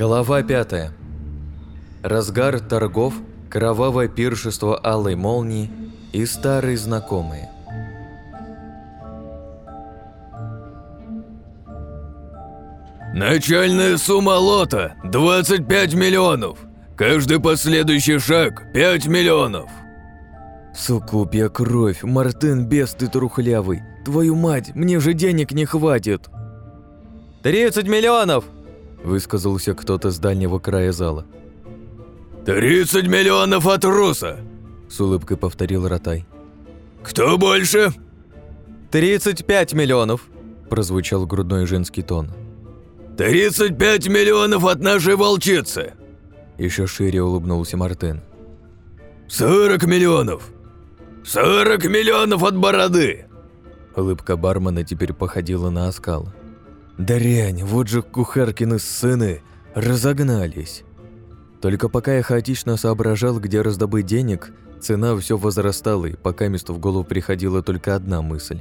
Глава пятая. Разгар торгов, кровавое пиршество алой молнии и старые знакомые. Начальная сумма лота – 25 миллионов. Каждый последующий шаг – 5 миллионов. Сукупья кровь, Мартын без ты трухлявый. Твою мать, мне же денег не хватит. 30 миллионов! Высказался кто-то с дальнего края зала. 30 миллионов от Руса! С улыбкой повторил Ротай. Кто больше? 35 миллионов! Прозвучал грудной женский тон. 35 миллионов от нашей волчицы! Еще шире улыбнулся Мартын. 40 миллионов! 40 миллионов от бороды! Улыбка бармена теперь походила на оскал. Дрянь, вот же кухаркины сыны разогнались. Только пока я хаотично соображал, где раздобыть денег, цена все возрастала, и пока месту в голову приходила только одна мысль.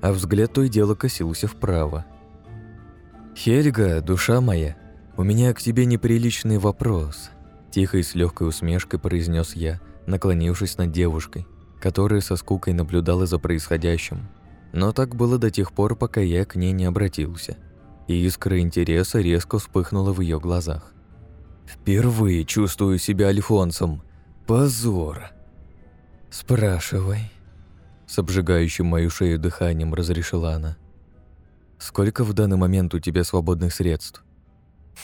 А взгляд то и дело косился вправо. «Хельга, душа моя, у меня к тебе неприличный вопрос», тихо и с легкой усмешкой произнес я, наклонившись над девушкой, которая со скукой наблюдала за происходящим. Но так было до тех пор, пока я к ней не обратился и искра интереса резко вспыхнула в ее глазах. «Впервые чувствую себя альфонсом. Позор!» «Спрашивай», — с обжигающим мою шею дыханием разрешила она. «Сколько в данный момент у тебя свободных средств?»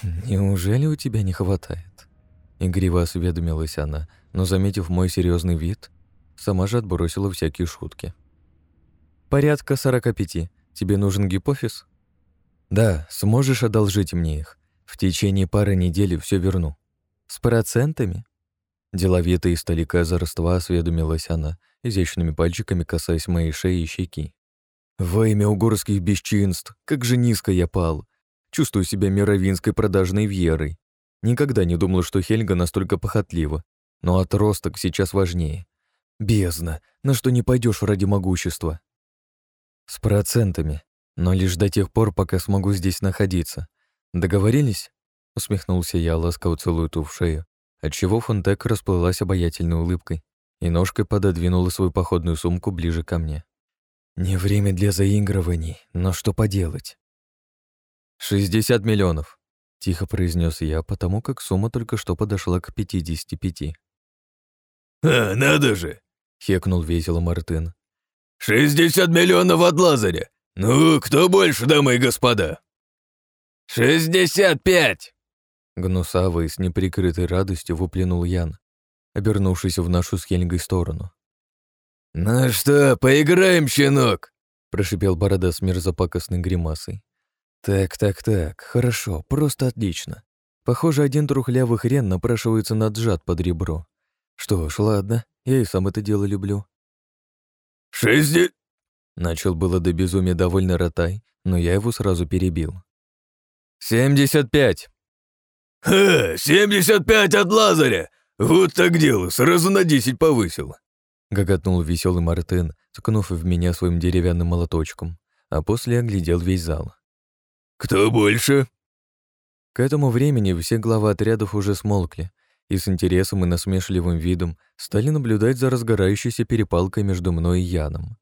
«Неужели у тебя не хватает?» Игриво осведомилась она, но, заметив мой серьезный вид, сама же отбросила всякие шутки. «Порядка сорока пяти. Тебе нужен гипофиз?» Да, сможешь одолжить мне их. В течение пары недель все верну. С процентами? Деловито и столика озорства осведомилась она, изящными пальчиками касаясь моей шеи и щеки. Во имя угорских бесчинств, как же низко я пал. Чувствую себя мировинской продажной вьерой. Никогда не думал, что Хельга настолько похотлива. Но отросток сейчас важнее. Бездна, на что не пойдешь ради могущества. С процентами, но лишь до тех пор, пока смогу здесь находиться. Договорились?» Усмехнулся я, ласково целуя ту в шею, отчего Фонтек расплылась обаятельной улыбкой и ножкой пододвинула свою походную сумку ближе ко мне. «Не время для заигрываний, но что поделать?» «Шестьдесят миллионов», — тихо произнес я, потому как сумма только что подошла к пятидесяти пяти. «А, надо же!» — хекнул весело Мартын. «Шестьдесят миллионов от Лазаря! «Ну, кто больше, дамы и господа?» «Шестьдесят пять!» Гнусаво с неприкрытой радостью выплюнул Ян, обернувшись в нашу с Хельгой сторону. «Ну что, поиграем, щенок?» прошипел Борода с мерзопакостной гримасой. «Так, так, так, хорошо, просто отлично. Похоже, один трухлявый хрен напрашивается на джад под ребро. Что ж, ладно, я и сам это дело люблю». «Шестьдесят...» Начал было до безумия довольно Ротай, но я его сразу перебил. «Семьдесят пять!» «Ха, семьдесят пять от Лазаря! Вот так дело, сразу на десять повысил!» Гоготнул веселый Мартын, ткнув в меня своим деревянным молоточком, а после оглядел весь зал. «Кто больше?» К этому времени все главы отрядов уже смолкли и с интересом и насмешливым видом стали наблюдать за разгорающейся перепалкой между мной и Яном.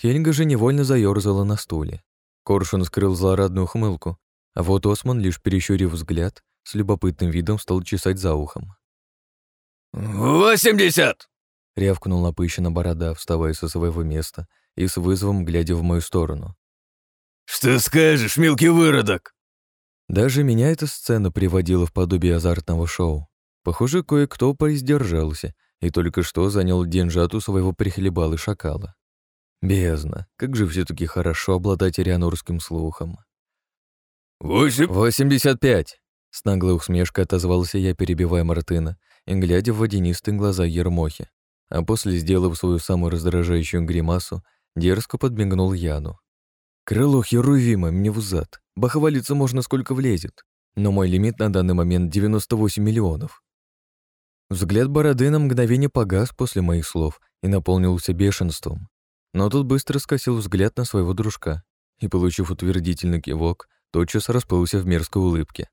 Хельга же невольно заёрзала на стуле. Коршун скрыл злорадную хмылку, а вот Осман, лишь перещурив взгляд, с любопытным видом стал чесать за ухом. «Восемьдесят!» — рявкнул напыщенно борода, вставая со своего места и с вызовом глядя в мою сторону. «Что скажешь, мелкий выродок?» Даже меня эта сцена приводила в подобие азартного шоу. Похоже, кое-кто поиздержался и только что занял деньжату своего прихлебала шакала. Бездна, как же все таки хорошо обладать рианурским слухом. «Восемь...» «Восемьдесят пять!» С наглой усмешкой отозвался я, перебивая Мартына и глядя в водянистые глаза Ермохи, а после, сделав свою самую раздражающую гримасу, дерзко подмигнул Яну. «Крыло Херувима мне в зад. Бахвалиться можно сколько влезет, но мой лимит на данный момент 98 миллионов». Взгляд бороды на мгновение погас после моих слов и наполнился бешенством. Но тут быстро скосил взгляд на своего дружка и, получив утвердительный кивок, тотчас расплылся в мерзкой улыбке.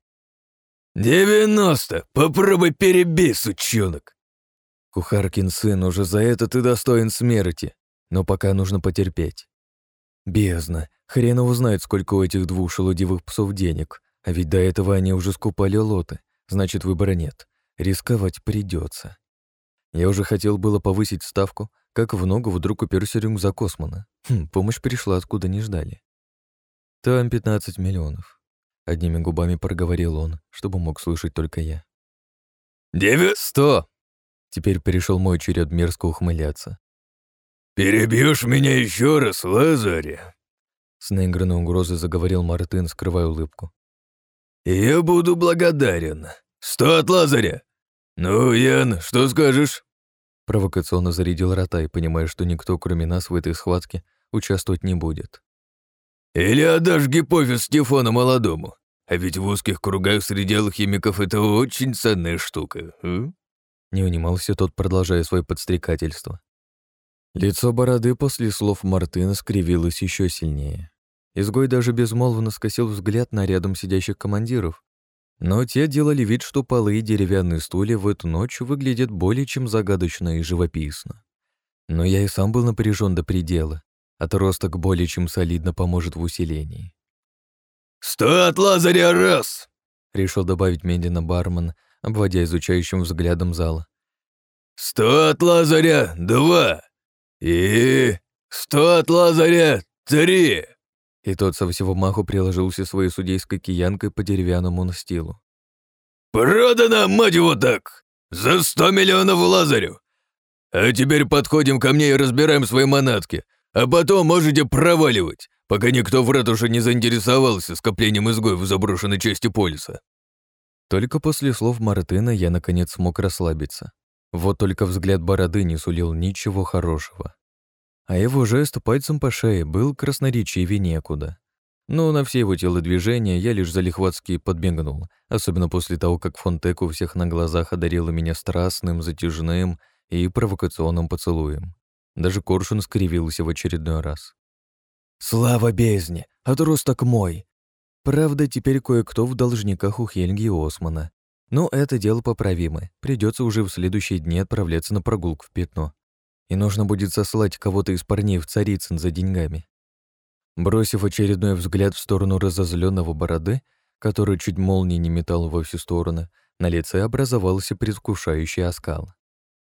«Девяносто! Попробуй перебей, сучонок!» Кухаркин сын, уже за это ты достоин смерти, но пока нужно потерпеть. Бездна, хрен его знает, сколько у этих двух шелудивых псов денег, а ведь до этого они уже скупали лоты, значит, выбора нет. Рисковать придется. Я уже хотел было повысить ставку, как в ногу вдруг уперся рюкзак Османа. Хм, помощь пришла, откуда не ждали. Там 15 миллионов. Одними губами проговорил он, чтобы мог слышать только я. «Девять сто!» Теперь перешел мой черед мерзко ухмыляться. «Перебьешь меня еще раз, Лазарь?» С наигранной угрозой заговорил Мартын, скрывая улыбку. «Я буду благодарен. Сто от Лазаря! Ну, Ян, что скажешь?» Провокационно зарядил Ротай, понимая, что никто, кроме нас, в этой схватке участвовать не будет. «Или отдашь гипофиз Стефану молодому? А ведь в узких кругах среди алхимиков это очень ценная штука, а?» Не унимался тот, продолжая свое подстрекательство. Лицо бороды после слов Мартына скривилось еще сильнее. Изгой даже безмолвно скосил взгляд на рядом сидящих командиров, но те делали вид, что полы и деревянные стулья в эту ночь выглядят более чем загадочно и живописно. Но я и сам был напряжен до предела. Отросток более чем солидно поможет в усилении. «Сто от Лазаря раз!» — решил добавить медленно бармен, обводя изучающим взглядом зала. «Сто от Лазаря! Два! И... сто от Лазаря! Три!» И тот со всего маху приложился своей судейской киянкой по деревянному настилу. «Продано, мать его так! За сто миллионов Лазарю! А теперь подходим ко мне и разбираем свои манатки, а потом можете проваливать, пока никто в ратуше не заинтересовался скоплением изгоев в заброшенной части полиса». Только после слов Мартына я наконец смог расслабиться. Вот только взгляд бороды не сулил ничего хорошего. А его жест пальцем по шее был красноречивее некуда. Но на все его телодвижения я лишь залихватски подмигнул, особенно после того, как Фонтек у всех на глазах одарила меня страстным, затяжным и провокационным поцелуем. Даже Коршун скривился в очередной раз. «Слава бездне! Отросток мой! Правда, теперь кое-кто в должниках у Хельги и Османа. Но это дело поправимое. Придется уже в следующие дни отправляться на прогулку в пятно. И нужно будет сослать кого-то из парней в Царицын за деньгами. Бросив очередной взгляд в сторону разозленного бороды, который чуть молнией не метал во всю стороны, на лице образовался предвкушающий оскал.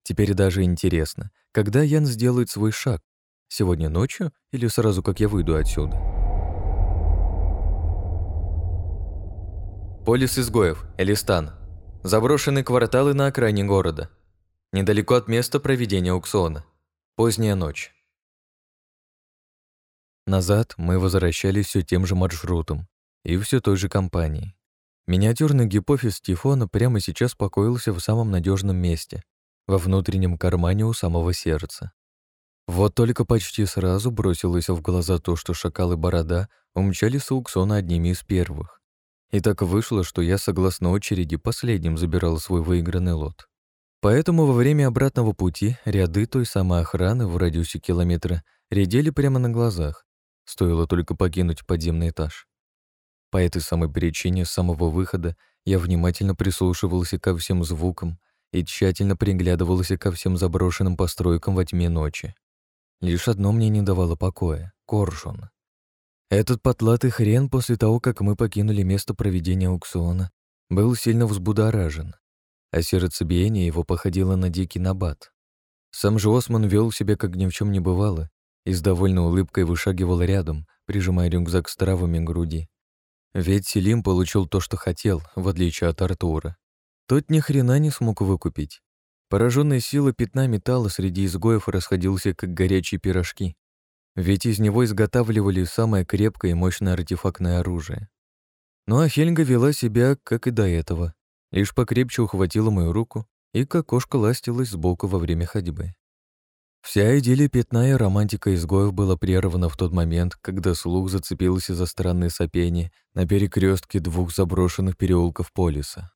Теперь даже интересно, когда Ян сделает свой шаг? Сегодня ночью или сразу, как я выйду отсюда? Полис изгоев, Элистан. Заброшенные кварталы на окраине города. Недалеко от места проведения аукциона. Поздняя ночь. Назад мы возвращались все тем же маршрутом и все той же компанией. Миниатюрный гипофиз Тифона прямо сейчас покоился в самом надежном месте, во внутреннем кармане у самого сердца. Вот только почти сразу бросилось в глаза то, что шакал и борода умчали с аукциона одними из первых. И так вышло, что я, согласно очереди, последним забирал свой выигранный лот. Поэтому во время обратного пути ряды той самой охраны в радиусе километра редели прямо на глазах. Стоило только покинуть подземный этаж. По этой самой причине с самого выхода я внимательно прислушивался ко всем звукам и тщательно приглядывался ко всем заброшенным постройкам во тьме ночи. Лишь одно мне не давало покоя — коршун. Этот потлатый хрен после того, как мы покинули место проведения аукциона, был сильно взбудоражен, а сердцебиение его походило на дикий набат. Сам же Осман вел себя, как ни в чем не бывало, и с довольной улыбкой вышагивал рядом, прижимая рюкзак с травами к груди. Ведь Селим получил то, что хотел, в отличие от Артура. Тот ни хрена не смог выкупить. Пораженная сила пятна металла среди изгоев расходился, как горячие пирожки, ведь из него изготавливали самое крепкое и мощное артефактное оружие. Ну а Хельга вела себя, как и до этого, лишь покрепче ухватила мою руку и как кошка ластилась сбоку во время ходьбы. Вся идиллия пятна и романтика изгоев была прервана в тот момент, когда слух зацепился за странные сопения на перекрестке двух заброшенных переулков полиса.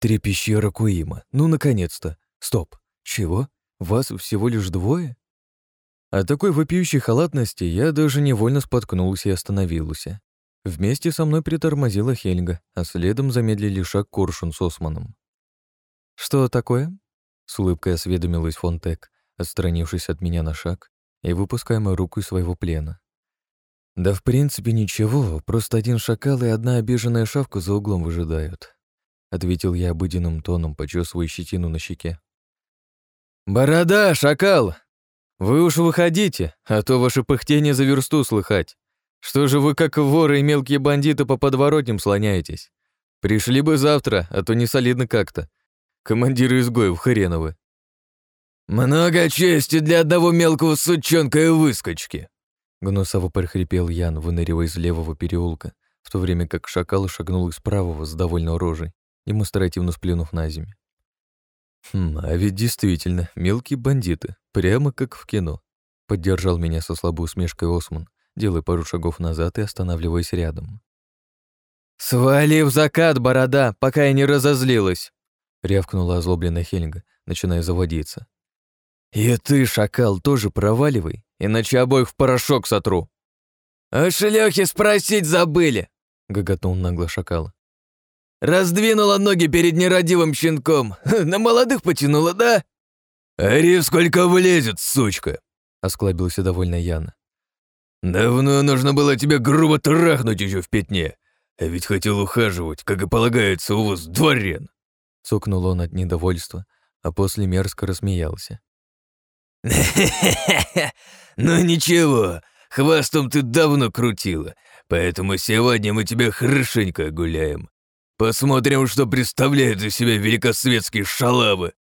Три пещеры Куима. Ну, наконец-то. Стоп. Чего? Вас всего лишь двое? От такой вопиющей халатности я даже невольно споткнулся и остановился. Вместе со мной притормозила Хельга, а следом замедлили шаг Коршун с Османом. «Что такое?» — с улыбкой осведомилась Фонтек, отстранившись от меня на шаг и выпуская мою руку из своего плена. «Да в принципе ничего, просто один шакал и одна обиженная шавка за углом выжидают», — ответил я обыденным тоном, почесывая щетину на щеке. «Борода, шакал! Вы уж выходите, а то ваше пыхтение за версту слыхать. Что же вы, как воры и мелкие бандиты, по подворотням слоняетесь? Пришли бы завтра, а то не солидно как-то. Командиры изгоев хреновы. «Много чести для одного мелкого сучонка и выскочки!» Гнусово прохрипел Ян, выныривая из левого переулка, в то время как шакал шагнул из правого с довольно рожей, демонстративно сплюнув на землю. Хм, а ведь действительно, мелкие бандиты, прямо как в кино. Поддержал меня со слабой усмешкой Осман, делая пару шагов назад и останавливаясь рядом. «Свали в закат, борода, пока я не разозлилась!» — рявкнула озлобленная Хельга, начиная заводиться. «И ты, шакал, тоже проваливай, иначе обоих в порошок сотру!» «А шлёхи спросить забыли!» — гоготнул нагло шакал. «Раздвинула ноги перед нерадивым щенком, на молодых потянула, да?» «Ари сколько влезет, сучка!» — осклабился довольно Яна. «Давно нужно было тебя грубо трахнуть еще в пятне, а ведь хотел ухаживать, как и полагается у вас, дворен!» Сокнул он от недовольства, а после мерзко рассмеялся. ну ничего, хвостом ты давно крутила, поэтому сегодня мы тебя хорошенько гуляем. Посмотрим, что представляют из себя великосветские шалавы.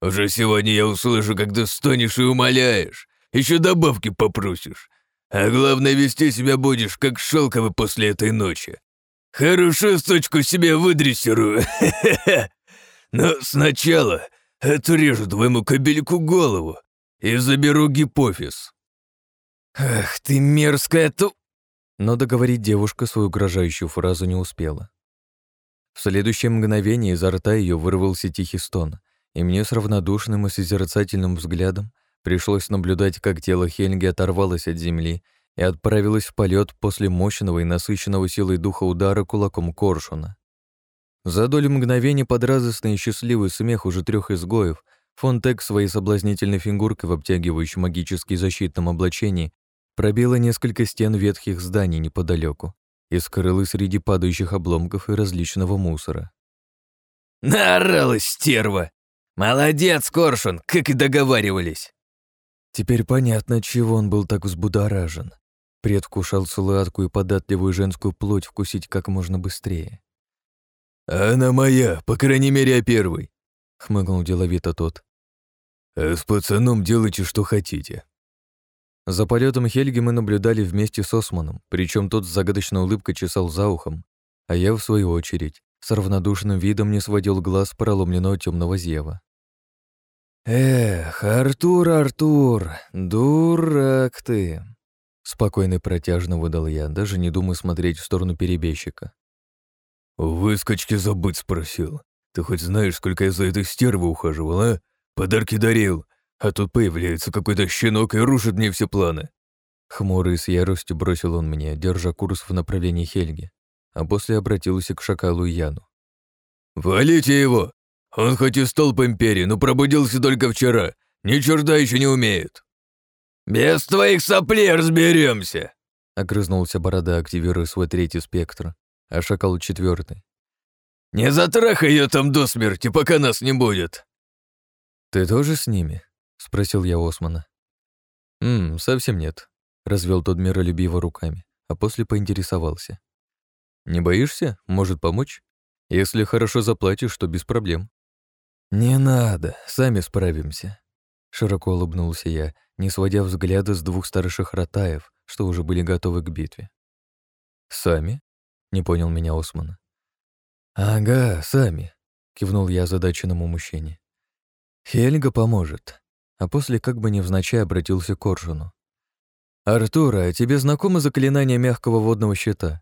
Уже сегодня я услышу, как ты стонешь и умоляешь, еще добавки попросишь. А главное, вести себя будешь, как шелковый после этой ночи. Хорошую сучку себе выдрессирую. Но сначала отрежу твоему кобельку голову и заберу гипофиз. Ах ты мерзкая ту... Но договорить девушка свою угрожающую фразу не успела. В следующее мгновение изо рта ее вырвался тихий стон, и мне с равнодушным и созерцательным взглядом Пришлось наблюдать, как тело Хельги оторвалось от земли и отправилось в полет после мощного и насыщенного силой духа удара кулаком коршуна. За долю мгновения под радостный и счастливый смех уже трех изгоев Фонтек своей соблазнительной фигуркой в обтягивающем магически защитном облачении пробила несколько стен ветхих зданий неподалеку и скрылась среди падающих обломков и различного мусора. «Наоралась, стерва! Молодец, Коршун, как и договаривались!» Теперь понятно, чего он был так взбудоражен. Предвкушал сладкую и податливую женскую плоть вкусить как можно быстрее. «Она моя, по крайней мере, я первый», — хмыкнул деловито тот. «А с пацаном делайте, что хотите». За полетом Хельги мы наблюдали вместе с Османом, причем тот с загадочной улыбкой чесал за ухом, а я, в свою очередь, с равнодушным видом не сводил глаз проломленного темного зева. «Эх, Артур, Артур, дурак ты!» Спокойно и протяжно выдал я, даже не думая смотреть в сторону перебежчика. «Выскочки забыть спросил. Ты хоть знаешь, сколько я за этой стервой ухаживал, а? Подарки дарил, а тут появляется какой-то щенок и рушит мне все планы». Хмурый с яростью бросил он мне, держа курс в направлении Хельги, а после обратился к шакалу Яну. «Валите его! Он хоть и столб империи, но пробудился только вчера. Ни черта еще не умеет. Без твоих соплей разберемся. Огрызнулся борода, активируя свой третий спектр, а шакал четвертый. Не затрахай ее там до смерти, пока нас не будет. Ты тоже с ними? спросил я Османа. «Ммм, совсем нет», — развел тот миролюбиво руками, а после поинтересовался. «Не боишься? Может помочь? Если хорошо заплатишь, то без проблем». «Не надо, сами справимся», — широко улыбнулся я, не сводя взгляда с двух старших ротаев, что уже были готовы к битве. «Сами?» — не понял меня Осман. «Ага, сами», — кивнул я озадаченному мужчине. «Хельга поможет», а после как бы невзначай обратился к Оржуну. «Артура, а тебе знакомо заклинание мягкого водного щита?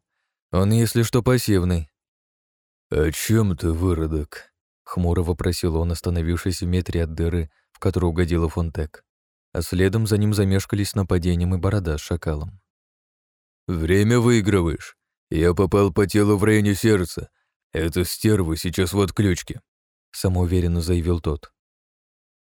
Он, если что, пассивный». «О чем ты, выродок?» Хмуро вопросил он, остановившись в метре от дыры, в которую угодила Фонтек. А следом за ним замешкались нападением и борода с шакалом. «Время выигрываешь. Я попал по телу в районе сердца. Это стервы сейчас в отключке», — самоуверенно заявил тот.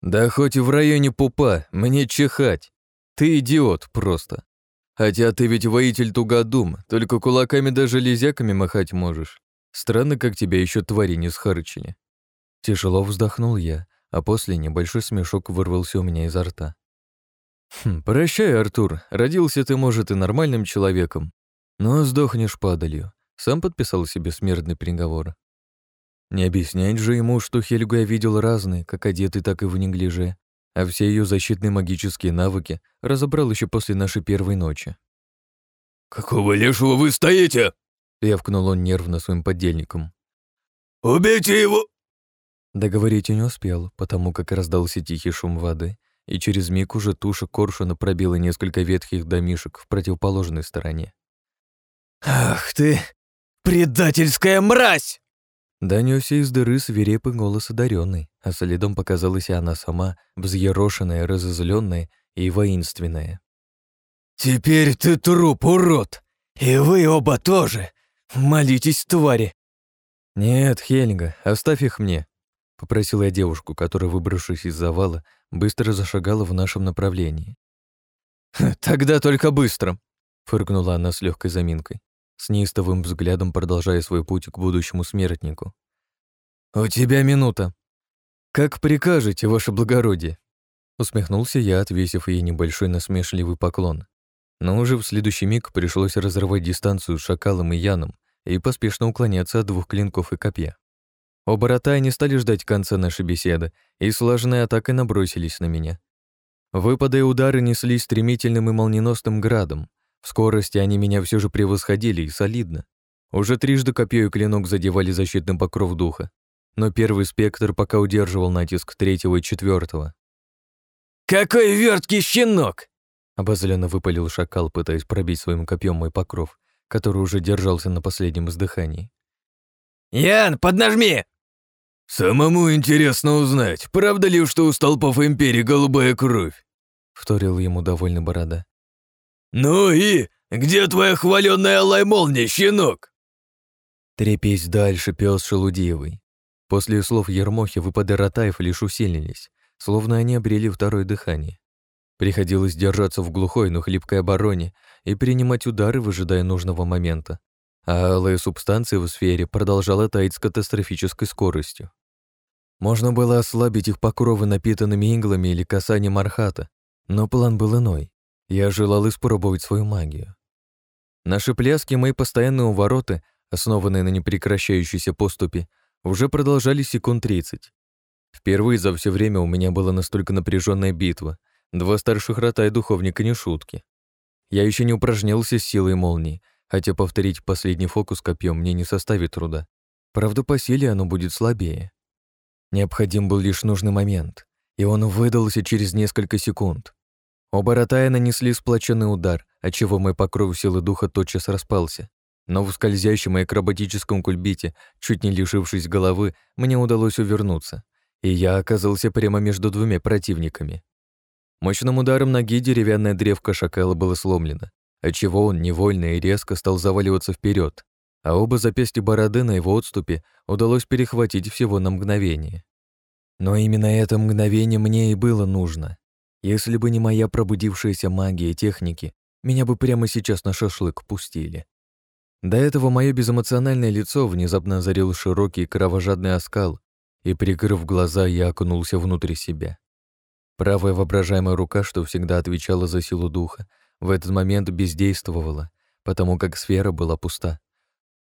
«Да хоть и в районе пупа, мне чихать. Ты идиот просто. Хотя ты ведь воитель тугодум, только кулаками да железяками махать можешь. Странно, как тебя еще твари не схарчили». Тяжело вздохнул я, а после небольшой смешок вырвался у меня изо рта. «Хм, «Прощай, Артур, родился ты, может, и нормальным человеком, но сдохнешь падалью. Сам подписал себе смертный приговор. Не объяснять же ему, что Хельгу я видел разные, как одетый, так и в неглиже, а все ее защитные магические навыки разобрал еще после нашей первой ночи. «Какого лешего вы стоите?» — рявкнул он нервно своим подельником. «Убейте его!» Договорить не успел, потому как раздался тихий шум воды, и через миг уже туша коршуна пробила несколько ветхих домишек в противоположной стороне. «Ах ты, предательская мразь!» Донёсся из дыры свирепый голос одаренный, а следом показалась и она сама, взъерошенная, разозленная и воинственная. «Теперь ты труп, урод! И вы оба тоже! Молитесь, твари!» «Нет, Хельга, оставь их мне», — попросил я девушку, которая, выбравшись из завала, быстро зашагала в нашем направлении. «Тогда только быстро», — фыркнула она с легкой заминкой, с неистовым взглядом продолжая свой путь к будущему смертнику. «У тебя минута». «Как прикажете, ваше благородие», — усмехнулся я, отвесив ей небольшой насмешливый поклон. Но уже в следующий миг пришлось разрывать дистанцию с шакалом и яном и поспешно уклоняться от двух клинков и копья. Оба рота не стали ждать конца нашей беседы и слаженной атакой набросились на меня. Выпады и удары неслись стремительным и молниеносным градом. В скорости они меня все же превосходили и солидно. Уже трижды копье и клинок задевали защитный покров духа, но первый спектр пока удерживал натиск третьего и четвертого. «Какой верткий щенок!» Обозленно выпалил шакал, пытаясь пробить своим копьем мой покров, который уже держался на последнем издыхании. «Ян, поднажми!» «Самому интересно узнать, правда ли, что у столпов Империи голубая кровь?» — вторил ему довольно борода. «Ну и где твоя хваленная алай-молния, щенок?» Трепись дальше, пес шелудивый. После слов Ермохи выпады ротаев лишь усилились, словно они обрели второе дыхание. Приходилось держаться в глухой, но хлипкой обороне и принимать удары, выжидая нужного момента а алая субстанция в сфере продолжала таять с катастрофической скоростью. Можно было ослабить их покровы напитанными иглами или касанием архата, но план был иной. Я желал испробовать свою магию. Наши пляски и мои постоянные увороты, основанные на непрекращающейся поступе, уже продолжали секунд 30. Впервые за все время у меня была настолько напряженная битва. Два старших рота и духовника не шутки. Я еще не упражнялся с силой молнии, хотя повторить последний фокус копьем мне не составит труда. Правда, по силе оно будет слабее. Необходим был лишь нужный момент, и он выдался через несколько секунд. Оба ротая нанесли сплоченный удар, отчего мой покров силы духа тотчас распался. Но в скользящем и акробатическом кульбите, чуть не лишившись головы, мне удалось увернуться, и я оказался прямо между двумя противниками. Мощным ударом ноги деревянная древко шакала было сломлено, отчего он невольно и резко стал заваливаться вперед, а оба запястья бороды на его отступе удалось перехватить всего на мгновение. Но именно это мгновение мне и было нужно. Если бы не моя пробудившаяся магия и техники, меня бы прямо сейчас на шашлык пустили. До этого мое безэмоциональное лицо внезапно озарил широкий кровожадный оскал, и, прикрыв глаза, я окунулся внутрь себя. Правая воображаемая рука, что всегда отвечала за силу духа, в этот момент бездействовала, потому как сфера была пуста.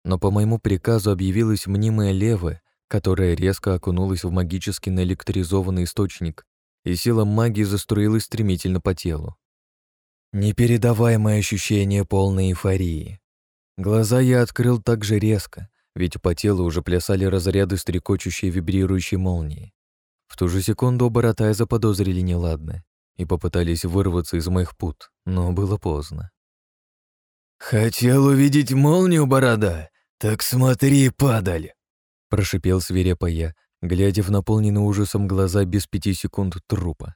Но по моему приказу объявилась мнимая левая, которая резко окунулась в магически наэлектризованный источник, и сила магии заструилась стремительно по телу. Непередаваемое ощущение полной эйфории. Глаза я открыл так же резко, ведь по телу уже плясали разряды стрекочущей вибрирующей молнии. В ту же секунду оба ротая заподозрили неладное и попытались вырваться из моих пут, но было поздно. «Хотел увидеть молнию, борода? Так смотри, падаль!» Прошипел свирепо я, глядя в наполненные ужасом глаза без пяти секунд трупа.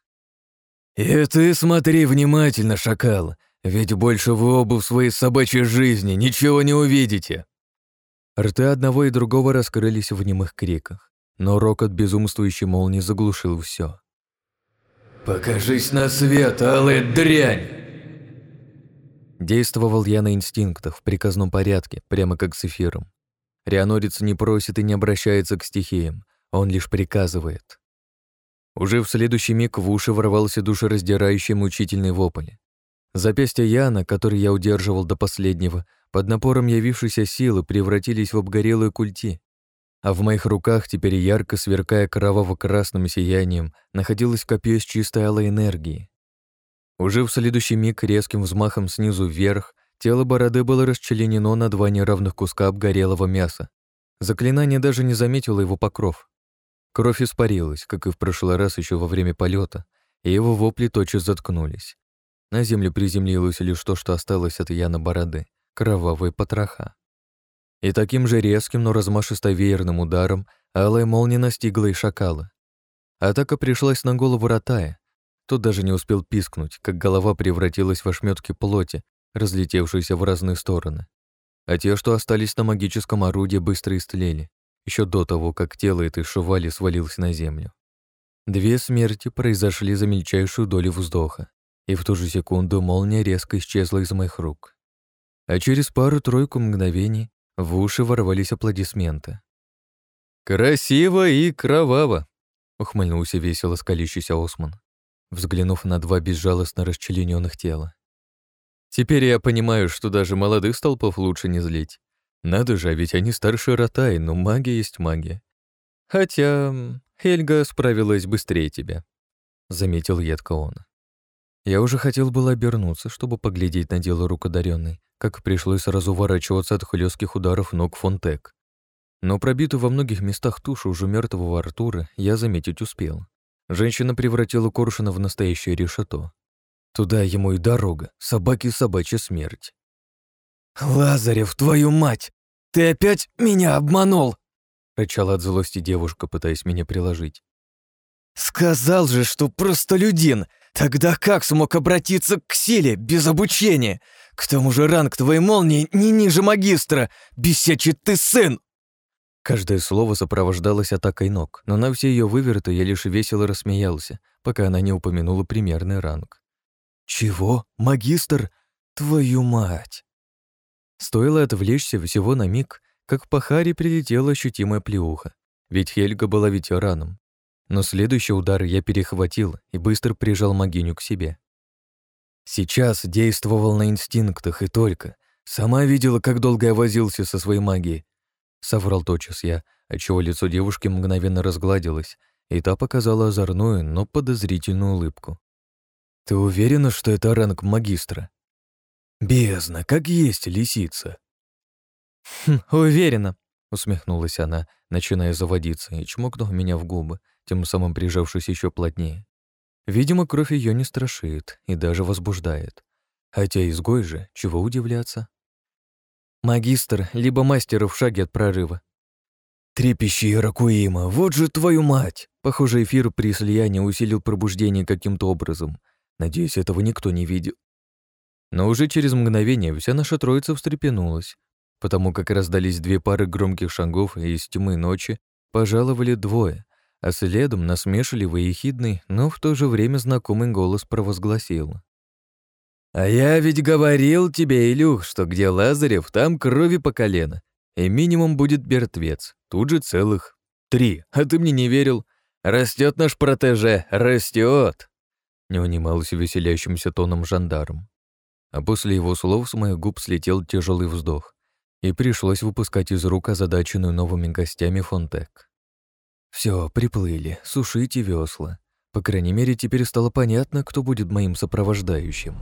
«И ты смотри внимательно, шакал, Ведь больше вы оба в своей собачьей жизни ничего не увидите!» Рты одного и другого раскрылись в немых криках, но рокот безумствующей молнии заглушил все. «Покажись на свет, алая дрянь!» Действовал я на инстинктах в приказном порядке, прямо как с эфиром. Рианорец не просит и не обращается к стихиям, он лишь приказывает. Уже в следующий миг в уши ворвался душераздирающий мучительный вопль. Запястья Яна, который я удерживал до последнего, под напором явившейся силы превратились в обгорелые культи, а в моих руках, теперь ярко сверкая кроваво-красным сиянием, находилось копье с чистой алой энергии. Уже в следующий миг резким взмахом снизу вверх тело бороды было расчленено на два неравных куска обгорелого мяса. Заклинание даже не заметило его покров. Кровь испарилась, как и в прошлый раз еще во время полета, и его вопли тотчас заткнулись. На землю приземлилось лишь то, что осталось от Яна бороды — кровавые потроха. И таким же резким, но размашисто-веерным ударом алая молния настигла и шакала. Атака пришлась на голову Ротая. Тот даже не успел пискнуть, как голова превратилась в ошметки плоти, разлетевшиеся в разные стороны. А те, что остались на магическом орудии, быстро истлели, еще до того, как тело этой шували свалилось на землю. Две смерти произошли за мельчайшую долю вздоха, и в ту же секунду молния резко исчезла из моих рук. А через пару-тройку мгновений в уши ворвались аплодисменты. «Красиво и кроваво!» — ухмыльнулся весело скалящийся Осман, взглянув на два безжалостно расчлененных тела. «Теперь я понимаю, что даже молодых столпов лучше не злить. Надо же, а ведь они старше Ротай, но магия есть магия. Хотя Хельга справилась быстрее тебя», — заметил едко он. Я уже хотел было обернуться, чтобы поглядеть на дело рукодаренной, как пришлось сразу уворачиваться от хлестких ударов ног Фонтек. Но пробитую во многих местах тушу уже мертвого Артура я заметить успел. Женщина превратила Коршуна в настоящее решето. Туда ему и дорога, собаки собачья смерть. «Лазарев, твою мать! Ты опять меня обманул!» рычала от злости девушка, пытаясь меня приложить. «Сказал же, что просто людин! Тогда как смог обратиться к силе без обучения? К тому же ранг твоей молнии не ниже магистра! Бесячий ты сын!» Каждое слово сопровождалось атакой ног, но на все ее выверты я лишь весело рассмеялся, пока она не упомянула примерный ранг. «Чего? Магистр? Твою мать!» Стоило отвлечься всего на миг, как по Харе прилетела ощутимая плеуха, ведь Хельга была ветераном. Но следующий удар я перехватил и быстро прижал могиню к себе. Сейчас действовал на инстинктах и только. Сама видела, как долго я возился со своей магией. Соврал тотчас я, отчего лицо девушки мгновенно разгладилось, и та показала озорную, но подозрительную улыбку. «Ты уверена, что это ранг магистра?» «Бездна, как есть лисица». «Хм, уверена», — усмехнулась она, начиная заводиться, и чмокнув меня в губы, тем самым прижавшись еще плотнее. Видимо, кровь ее не страшит и даже возбуждает. Хотя изгой же, чего удивляться? Магистр, либо мастер в шаге от прорыва. Трепещи, Ракуима, вот же твою мать! Похоже, эфир при слиянии усилил пробуждение каким-то образом. Надеюсь, этого никто не видел. Но уже через мгновение вся наша троица встрепенулась, потому как раздались две пары громких шагов, и из тьмы ночи пожаловали двое, а следом насмешливый и хидный, но в то же время знакомый голос провозгласил. «А я ведь говорил тебе, Илюх, что где Лазарев, там крови по колено, и минимум будет мертвец, тут же целых три, а ты мне не верил. Растет наш протеже, растет!» Не унимался веселящимся тоном жандарм. А после его слов с моих губ слетел тяжелый вздох, и пришлось выпускать из рук озадаченную новыми гостями фонтек. Все, приплыли, сушите весла. По крайней мере, теперь стало понятно, кто будет моим сопровождающим.